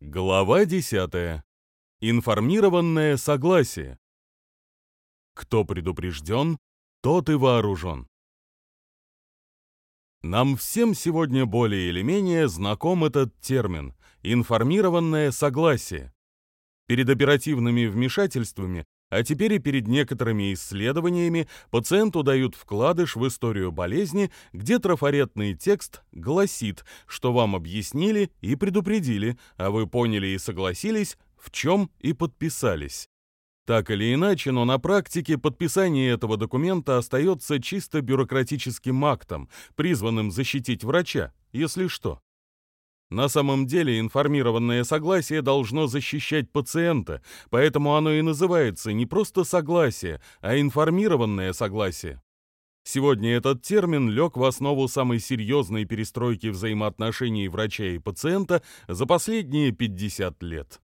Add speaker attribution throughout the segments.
Speaker 1: Глава 10. Информированное согласие. Кто предупрежден, тот и вооружен. Нам всем сегодня более или менее знаком этот термин – информированное согласие. Перед оперативными вмешательствами а теперь и перед некоторыми исследованиями пациенту дают вкладыш в историю болезни, где трафаретный текст гласит, что вам объяснили и предупредили, а вы поняли и согласились, в чем и подписались. Так или иначе, но на практике подписание этого документа остается чисто бюрократическим актом, призванным защитить врача, если что. На самом деле информированное согласие должно защищать пациента, поэтому оно и называется не просто согласие, а информированное согласие. Сегодня этот термин лег в основу самой серьезной перестройки взаимоотношений врача и пациента за последние 50 лет.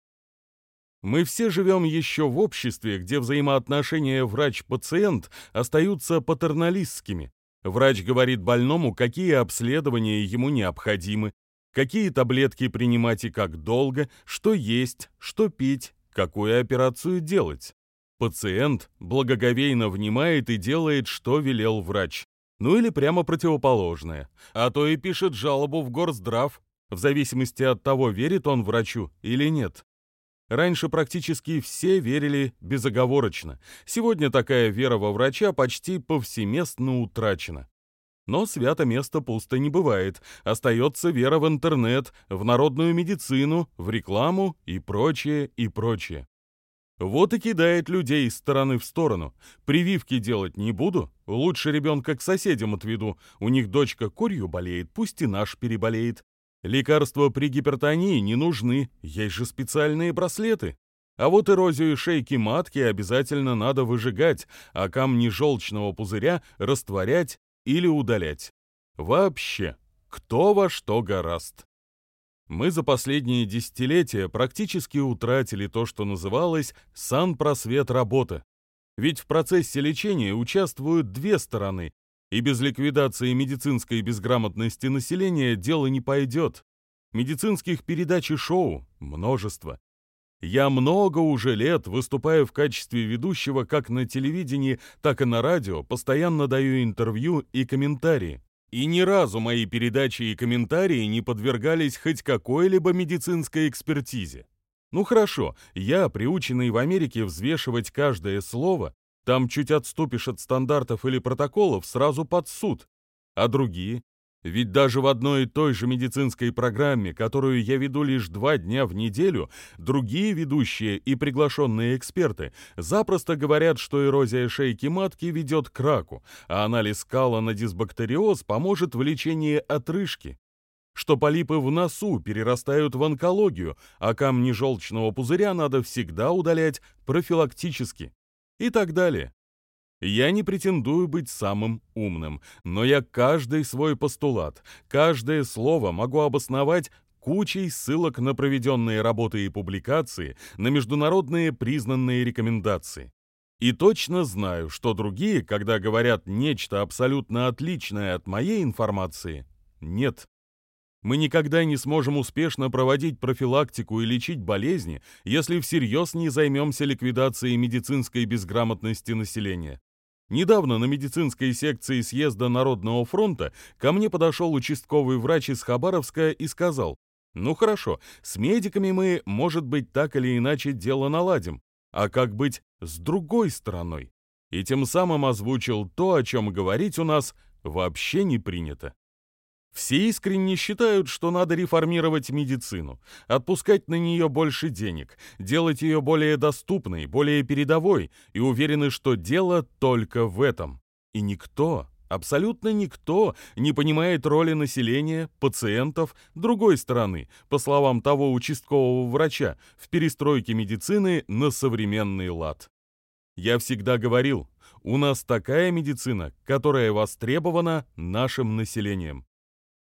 Speaker 1: Мы все живем еще в обществе, где взаимоотношения врач-пациент остаются патерналистскими. Врач говорит больному, какие обследования ему необходимы, какие таблетки принимать и как долго, что есть, что пить, какую операцию делать. Пациент благоговейно внимает и делает, что велел врач. Ну или прямо противоположное. А то и пишет жалобу в горздрав, в зависимости от того, верит он врачу или нет. Раньше практически все верили безоговорочно. Сегодня такая вера во врача почти повсеместно утрачена. Но свято место пусто не бывает. Остается вера в интернет, в народную медицину, в рекламу и прочее, и прочее. Вот и кидает людей из стороны в сторону. Прививки делать не буду, лучше ребенка к соседям отведу. У них дочка курью болеет, пусть и наш переболеет. Лекарства при гипертонии не нужны, есть же специальные браслеты. А вот эрозию шейки матки обязательно надо выжигать, а камни желчного пузыря растворять или удалять. Вообще, кто во что гораст. Мы за последние десятилетия практически утратили то, что называлось «сан-просвет работы». Ведь в процессе лечения участвуют две стороны, и без ликвидации медицинской безграмотности населения дело не пойдет. Медицинских передач и шоу множество. Я много уже лет выступаю в качестве ведущего как на телевидении, так и на радио, постоянно даю интервью и комментарии. И ни разу мои передачи и комментарии не подвергались хоть какой-либо медицинской экспертизе. Ну хорошо, я, приученный в Америке взвешивать каждое слово, там чуть отступишь от стандартов или протоколов, сразу под суд. А другие? Ведь даже в одной и той же медицинской программе, которую я веду лишь два дня в неделю, другие ведущие и приглашенные эксперты запросто говорят, что эрозия шейки матки ведет к раку, а анализ кала на дисбактериоз поможет в лечении отрыжки что полипы в носу перерастают в онкологию, а камни желчного пузыря надо всегда удалять профилактически и так далее. Я не претендую быть самым умным, но я каждый свой постулат, каждое слово могу обосновать кучей ссылок на проведенные работы и публикации, на международные признанные рекомендации. И точно знаю, что другие, когда говорят нечто абсолютно отличное от моей информации, нет. Мы никогда не сможем успешно проводить профилактику и лечить болезни, если всерьез не займемся ликвидацией медицинской безграмотности населения. Недавно на медицинской секции съезда Народного фронта ко мне подошел участковый врач из Хабаровска и сказал, «Ну хорошо, с медиками мы, может быть, так или иначе дело наладим, а как быть с другой стороной?» И тем самым озвучил то, о чем говорить у нас вообще не принято. Все искренне считают, что надо реформировать медицину, отпускать на нее больше денег, делать ее более доступной, более передовой, и уверены, что дело только в этом. И никто, абсолютно никто не понимает роли населения, пациентов, другой стороны, по словам того участкового врача, в перестройке медицины на современный лад. Я всегда говорил, у нас такая медицина, которая востребована нашим населением.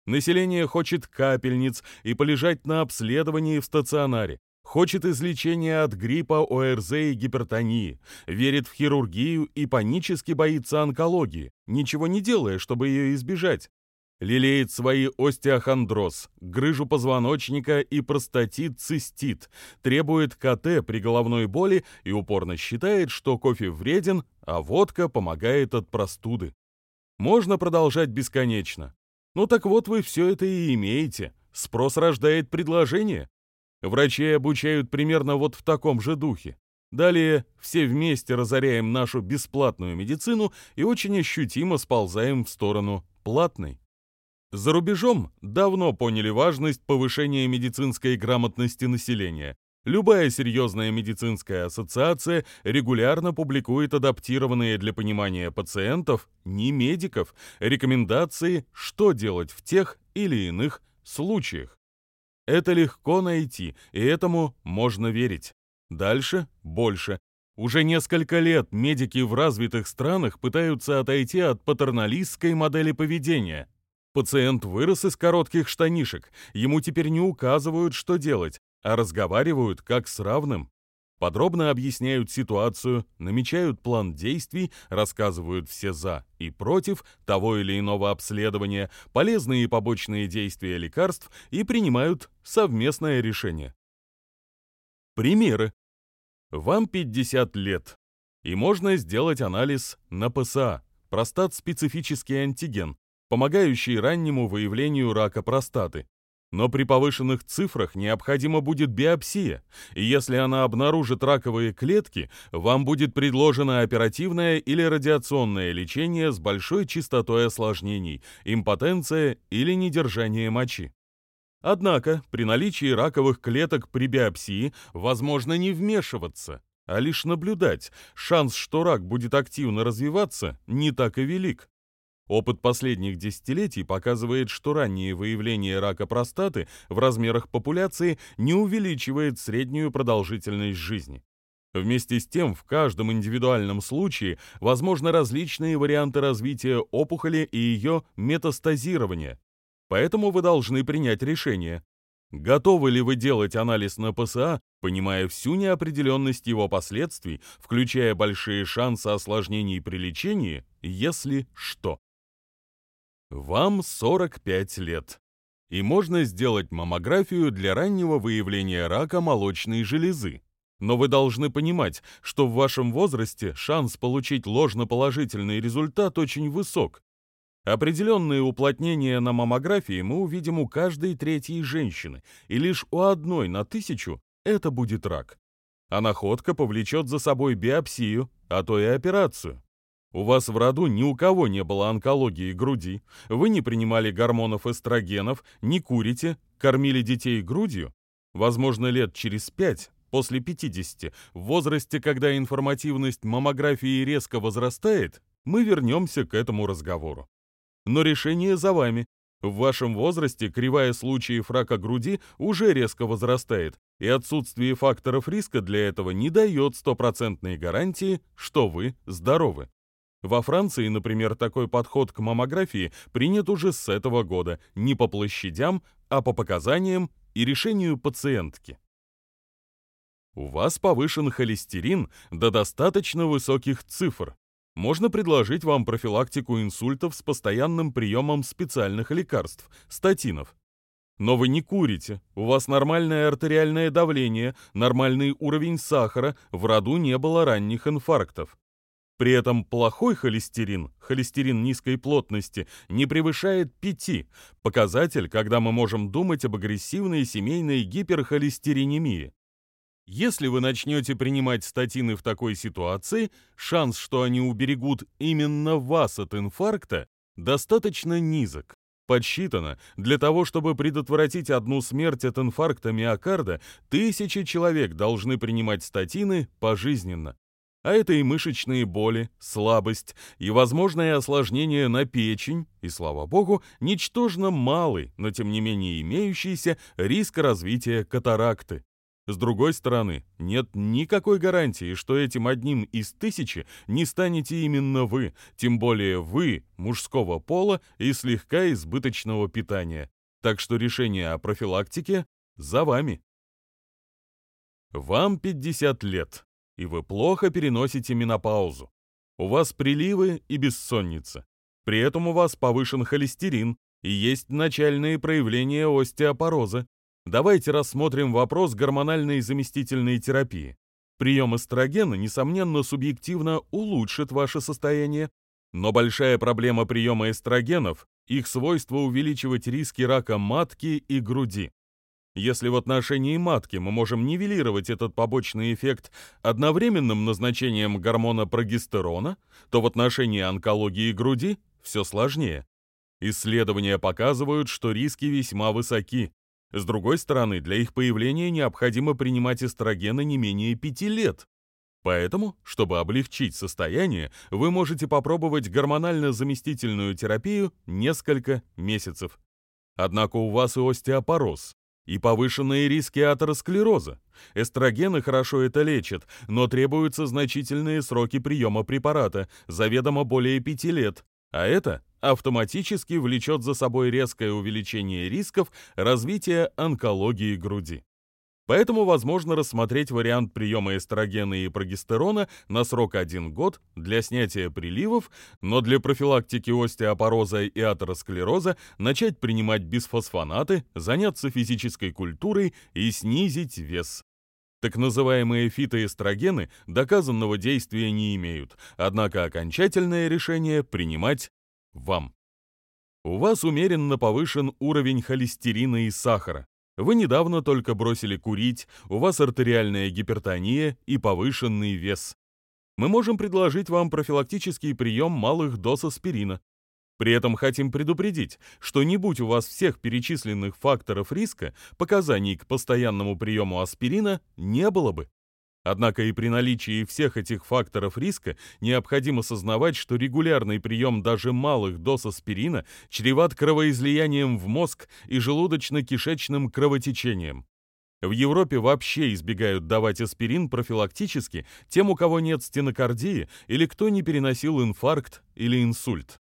Speaker 1: Население хочет капельниц и полежать на обследовании в стационаре. Хочет излечения от гриппа, ОРЗ и гипертонии. Верит в хирургию и панически боится онкологии, ничего не делая, чтобы ее избежать. Лелеет свои остеохондроз, грыжу позвоночника и простатит-цистит, требует КТ при головной боли и упорно считает, что кофе вреден, а водка помогает от простуды. Можно продолжать бесконечно. Ну так вот вы все это и имеете. Спрос рождает предложение. Врачей обучают примерно вот в таком же духе. Далее все вместе разоряем нашу бесплатную медицину и очень ощутимо сползаем в сторону платной. За рубежом давно поняли важность повышения медицинской грамотности населения. Любая серьезная медицинская ассоциация регулярно публикует адаптированные для понимания пациентов, не медиков, рекомендации, что делать в тех или иных случаях. Это легко найти, и этому можно верить. Дальше больше. Уже несколько лет медики в развитых странах пытаются отойти от патерналистской модели поведения. Пациент вырос из коротких штанишек, ему теперь не указывают, что делать, а разговаривают как с равным. Подробно объясняют ситуацию, намечают план действий, рассказывают все «за» и «против» того или иного обследования, полезные и побочные действия лекарств и принимают совместное решение. Примеры. Вам 50 лет, и можно сделать анализ на ПСА, простат-специфический антиген, помогающий раннему выявлению рака простаты. Но при повышенных цифрах необходима будет биопсия, и если она обнаружит раковые клетки, вам будет предложено оперативное или радиационное лечение с большой частотой осложнений, импотенция или недержание мочи. Однако при наличии раковых клеток при биопсии возможно не вмешиваться, а лишь наблюдать. Шанс, что рак будет активно развиваться, не так и велик. Опыт последних десятилетий показывает, что раннее выявление рака простаты в размерах популяции не увеличивает среднюю продолжительность жизни. Вместе с тем, в каждом индивидуальном случае возможны различные варианты развития опухоли и ее метастазирования. Поэтому вы должны принять решение. Готовы ли вы делать анализ на ПСА, понимая всю неопределенность его последствий, включая большие шансы осложнений при лечении, если что? Вам 45 лет. И можно сделать маммографию для раннего выявления рака молочной железы. Но вы должны понимать, что в вашем возрасте шанс получить ложноположительный результат очень высок. Определенные уплотнения на маммографии мы увидим у каждой третьей женщины, и лишь у одной на тысячу это будет рак. А находка повлечет за собой биопсию, а то и операцию. У вас в роду ни у кого не было онкологии груди, вы не принимали гормонов эстрогенов, не курите, кормили детей грудью. Возможно, лет через пять, после 50, в возрасте, когда информативность маммографии резко возрастает, мы вернемся к этому разговору. Но решение за вами. В вашем возрасте кривая случаев рака груди уже резко возрастает, и отсутствие факторов риска для этого не дает стопроцентной гарантии, что вы здоровы. Во Франции, например, такой подход к маммографии принят уже с этого года, не по площадям, а по показаниям и решению пациентки. У вас повышен холестерин до достаточно высоких цифр. Можно предложить вам профилактику инсультов с постоянным приемом специальных лекарств, статинов. Но вы не курите, у вас нормальное артериальное давление, нормальный уровень сахара, в роду не было ранних инфарктов. При этом плохой холестерин, холестерин низкой плотности, не превышает 5, показатель, когда мы можем думать об агрессивной семейной гиперхолестеринемии. Если вы начнете принимать статины в такой ситуации, шанс, что они уберегут именно вас от инфаркта, достаточно низок. Подсчитано, для того, чтобы предотвратить одну смерть от инфаркта миокарда, тысячи человек должны принимать статины пожизненно а это и мышечные боли, слабость, и возможное осложнение на печень, и, слава богу, ничтожно малый, но тем не менее имеющийся риск развития катаракты. С другой стороны, нет никакой гарантии, что этим одним из тысячи не станете именно вы, тем более вы, мужского пола и слегка избыточного питания. Так что решение о профилактике за вами. Вам 50 лет и вы плохо переносите менопаузу. У вас приливы и бессонница. При этом у вас повышен холестерин, и есть начальные проявления остеопороза. Давайте рассмотрим вопрос гормональной заместительной терапии. Прием эстрогена, несомненно, субъективно улучшит ваше состояние, но большая проблема приема эстрогенов – их свойство увеличивать риски рака матки и груди. Если в отношении матки мы можем нивелировать этот побочный эффект одновременным назначением гормона прогестерона, то в отношении онкологии груди все сложнее. Исследования показывают, что риски весьма высоки. С другой стороны, для их появления необходимо принимать эстрогены не менее 5 лет. Поэтому, чтобы облегчить состояние, вы можете попробовать гормонально-заместительную терапию несколько месяцев. Однако у вас и остеопороз, и повышенные риски атеросклероза. Эстрогены хорошо это лечат, но требуются значительные сроки приема препарата, заведомо более 5 лет, а это автоматически влечет за собой резкое увеличение рисков развития онкологии груди. Поэтому возможно рассмотреть вариант приема эстрогена и прогестерона на срок 1 год для снятия приливов, но для профилактики остеопороза и атеросклероза начать принимать бисфосфонаты, заняться физической культурой и снизить вес. Так называемые фитоэстрогены доказанного действия не имеют, однако окончательное решение принимать вам. У вас умеренно повышен уровень холестерина и сахара. Вы недавно только бросили курить, у вас артериальная гипертония и повышенный вес. Мы можем предложить вам профилактический прием малых доз аспирина. При этом хотим предупредить, что не будь у вас всех перечисленных факторов риска, показаний к постоянному приему аспирина не было бы. Однако и при наличии всех этих факторов риска необходимо сознавать, что регулярный прием даже малых доз аспирина чреват кровоизлиянием в мозг и желудочно-кишечным кровотечением. В Европе вообще избегают давать аспирин профилактически тем, у кого нет стенокардии или кто не переносил инфаркт или инсульт.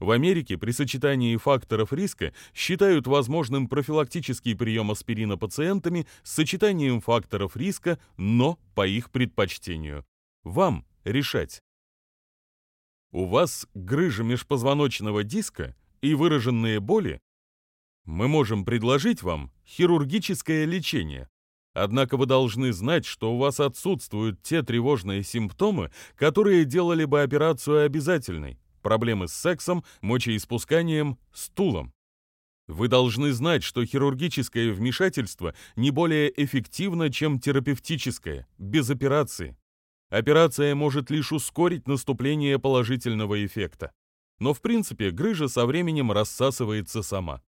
Speaker 1: В Америке при сочетании факторов риска считают возможным профилактический прием аспирина пациентами с сочетанием факторов риска, но по их предпочтению. Вам решать. У вас грыжа межпозвоночного диска и выраженные боли? Мы можем предложить вам хирургическое лечение. Однако вы должны знать, что у вас отсутствуют те тревожные симптомы, которые делали бы операцию обязательной проблемы с сексом, мочеиспусканием, стулом. Вы должны знать, что хирургическое вмешательство не более эффективно, чем терапевтическое, без операции. Операция может лишь ускорить наступление положительного эффекта. Но в принципе грыжа со временем рассасывается сама.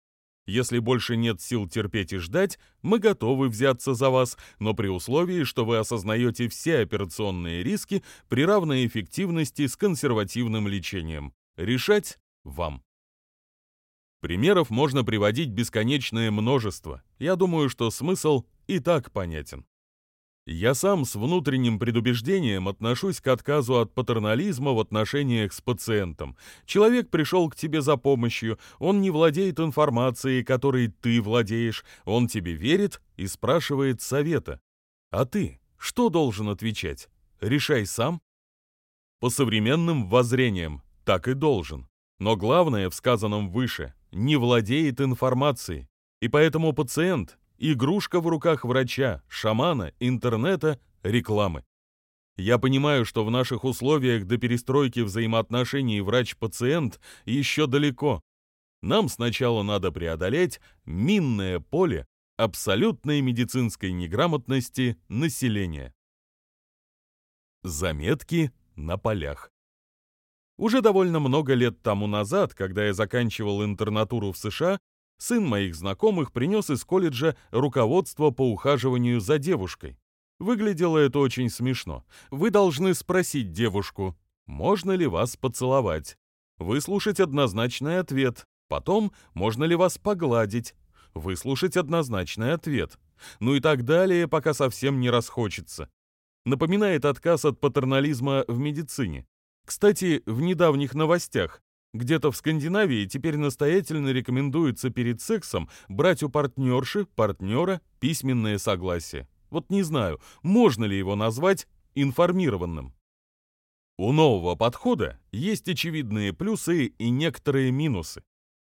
Speaker 1: Если больше нет сил терпеть и ждать, мы готовы взяться за вас, но при условии, что вы осознаете все операционные риски при равной эффективности с консервативным лечением. Решать вам. Примеров можно приводить бесконечное множество. Я думаю, что смысл и так понятен. Я сам с внутренним предубеждением отношусь к отказу от патернализма в отношениях с пациентом. Человек пришел к тебе за помощью, он не владеет информацией, которой ты владеешь, он тебе верит и спрашивает совета. А ты что должен отвечать? Решай сам. По современным воззрениям так и должен. Но главное в сказанном выше – не владеет информацией. И поэтому пациент Игрушка в руках врача, шамана, интернета, рекламы. Я понимаю, что в наших условиях до перестройки взаимоотношений врач-пациент еще далеко. Нам сначала надо преодолеть минное поле абсолютной медицинской неграмотности населения. Заметки на полях. Уже довольно много лет тому назад, когда я заканчивал интернатуру в США, сын моих знакомых принес из колледжа руководство по ухаживанию за девушкой. Выглядело это очень смешно. Вы должны спросить девушку, можно ли вас поцеловать. Выслушать однозначный ответ. Потом, можно ли вас погладить. Выслушать однозначный ответ. Ну и так далее, пока совсем не расхочется. Напоминает отказ от патернализма в медицине. Кстати, в недавних новостях где-то в Скандинавии теперь настоятельно рекомендуется перед сексом брать у партнерши, партнера письменное согласие. Вот не знаю, можно ли его назвать информированным. У нового подхода есть очевидные плюсы и некоторые минусы.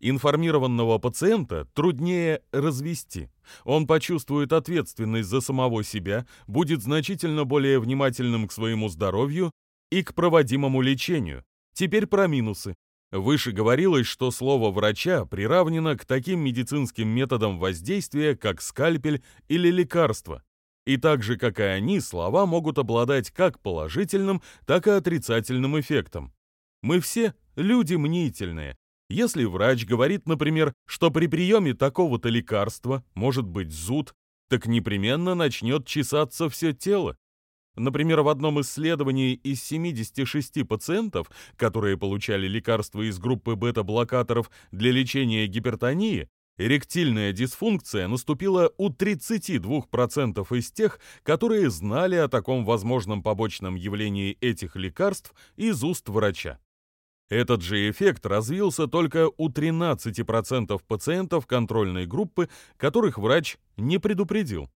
Speaker 1: Информированного пациента труднее развести. Он почувствует ответственность за самого себя, будет значительно более внимательным к своему здоровью и к проводимому лечению. Теперь про минусы. Выше говорилось, что слово врача приравнено к таким медицинским методам воздействия, как скальпель или лекарство. И так же, как и они, слова могут обладать как положительным, так и отрицательным эффектом. Мы все люди мнительные, если врач говорит, например, что при приеме такого-то лекарства может быть зуд, так непременно начнет чесаться все тело. Например, в одном исследовании из 76 пациентов, которые получали лекарства из группы бета-блокаторов для лечения гипертонии, эректильная дисфункция наступила у 32% из тех, которые знали о таком возможном побочном явлении этих лекарств из уст врача. Этот же эффект развился только у 13% пациентов контрольной группы, которых врач не предупредил.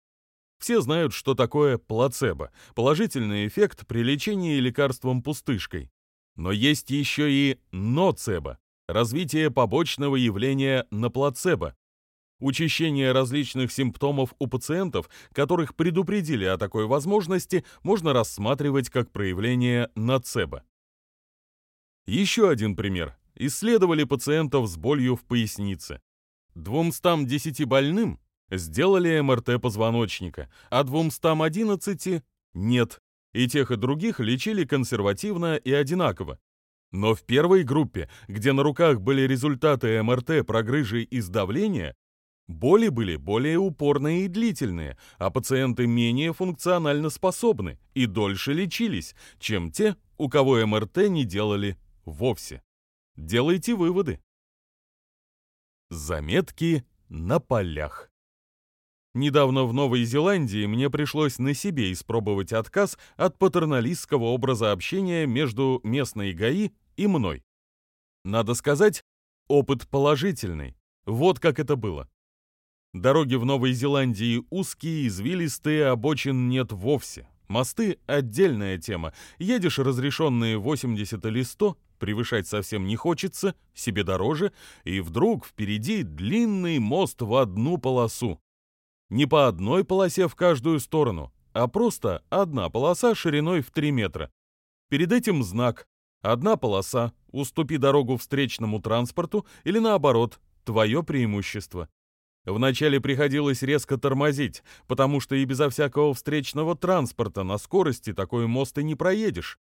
Speaker 1: Все знают, что такое плацебо – положительный эффект при лечении лекарством пустышкой. Но есть еще и ноцебо – развитие побочного явления на плацебо. Учащение различных симптомов у пациентов, которых предупредили о такой возможности, можно рассматривать как проявление ноцебо. Еще один пример. Исследовали пациентов с болью в пояснице. 210 больным сделали МРТ позвоночника, а 211 нет. И тех, и других лечили консервативно и одинаково. Но в первой группе, где на руках были результаты МРТ прогрыжей из давления, боли были более упорные и длительные, а пациенты менее функционально способны и дольше лечились, чем те, у кого МРТ не делали вовсе. Делайте выводы. Заметки на полях. Недавно в Новой Зеландии мне пришлось на себе испробовать отказ от патерналистского образа общения между местной ГАИ и мной. Надо сказать, опыт положительный. Вот как это было. Дороги в Новой Зеландии узкие, извилистые, обочин нет вовсе. Мосты — отдельная тема. Едешь разрешенные 80 или 100, превышать совсем не хочется, себе дороже, и вдруг впереди длинный мост в одну полосу. Не по одной полосе в каждую сторону, а просто одна полоса шириной в 3 метра. Перед этим знак «Одна полоса, уступи дорогу встречному транспорту» или наоборот, твое преимущество. Вначале приходилось резко тормозить, потому что и безо всякого встречного транспорта на скорости такой мост и не проедешь.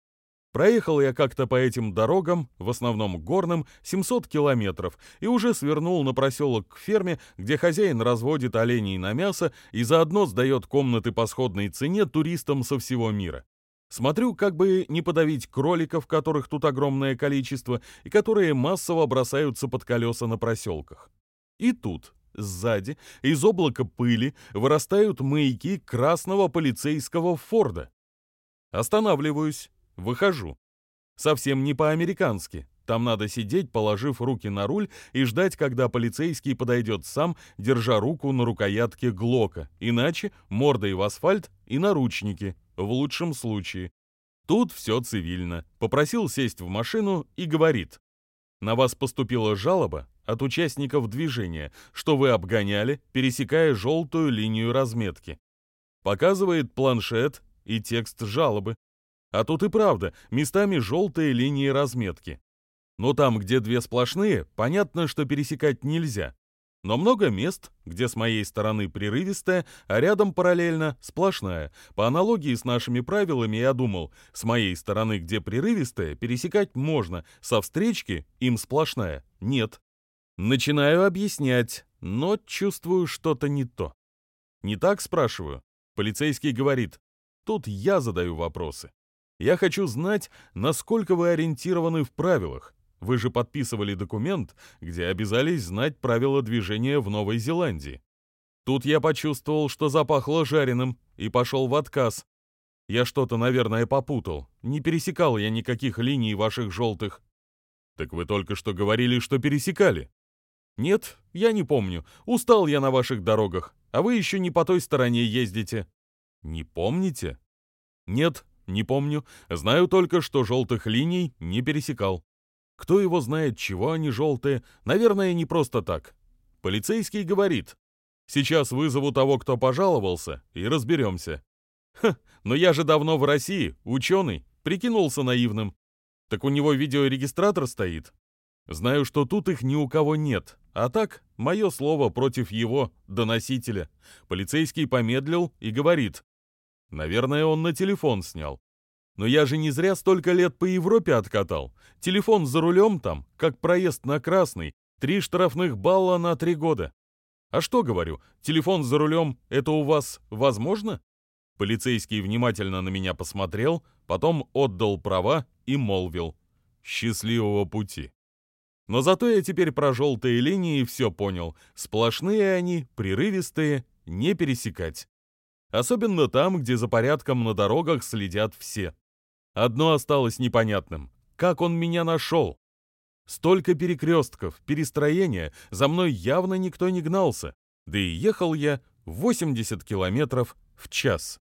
Speaker 1: Проехал я как-то по этим дорогам, в основном горным, 700 километров, и уже свернул на проселок к ферме, где хозяин разводит оленей на мясо и заодно сдает комнаты по сходной цене туристам со всего мира. Смотрю, как бы не подавить кроликов, которых тут огромное количество, и которые массово бросаются под колеса на проселках. И тут, сзади, из облака пыли, вырастают маяки красного полицейского Форда. Останавливаюсь, Выхожу. Совсем не по-американски. Там надо сидеть, положив руки на руль и ждать, когда полицейский подойдет сам, держа руку на рукоятке Глока. Иначе мордой в асфальт и наручники, в лучшем случае. Тут все цивильно. Попросил сесть в машину и говорит. На вас поступила жалоба от участников движения, что вы обгоняли, пересекая желтую линию разметки. Показывает планшет и текст жалобы. А тут и правда, местами желтые линии разметки. Но там, где две сплошные, понятно, что пересекать нельзя. Но много мест, где с моей стороны прерывистая, а рядом параллельно сплошная. По аналогии с нашими правилами я думал, с моей стороны, где прерывистая, пересекать можно, со встречки им сплошная нет. Начинаю объяснять, но чувствую что-то не то. Не так спрашиваю. Полицейский говорит, тут я задаю вопросы. Я хочу знать, насколько вы ориентированы в правилах. Вы же подписывали документ, где обязались знать правила движения в Новой Зеландии. Тут я почувствовал, что запахло жареным, и пошел в отказ. Я что-то, наверное, попутал. Не пересекал я никаких линий ваших желтых. Так вы только что говорили, что пересекали. Нет, я не помню. Устал я на ваших дорогах, а вы еще не по той стороне ездите. Не помните? Нет, не помню. Знаю только, что желтых линий не пересекал. Кто его знает, чего они желтые? Наверное, не просто так. Полицейский говорит. Сейчас вызову того, кто пожаловался, и разберемся. Ха, но я же давно в России, ученый, прикинулся наивным. Так у него видеорегистратор стоит. Знаю, что тут их ни у кого нет. А так, мое слово против его, доносителя. Полицейский помедлил и говорит. Наверное, он на телефон снял. Но я же не зря столько лет по Европе откатал. Телефон за рулем там, как проезд на красный. Три штрафных балла на три года. А что, говорю, телефон за рулем — это у вас возможно? Полицейский внимательно на меня посмотрел, потом отдал права и молвил. Счастливого пути. Но зато я теперь про желтые линии все понял. Сплошные они, прерывистые, не пересекать. Особенно там, где за порядком на дорогах следят все. Одно осталось непонятным. Как он меня нашел? Столько перекрестков, перестроения, за мной явно никто не гнался. Да и ехал я 80 километров в час.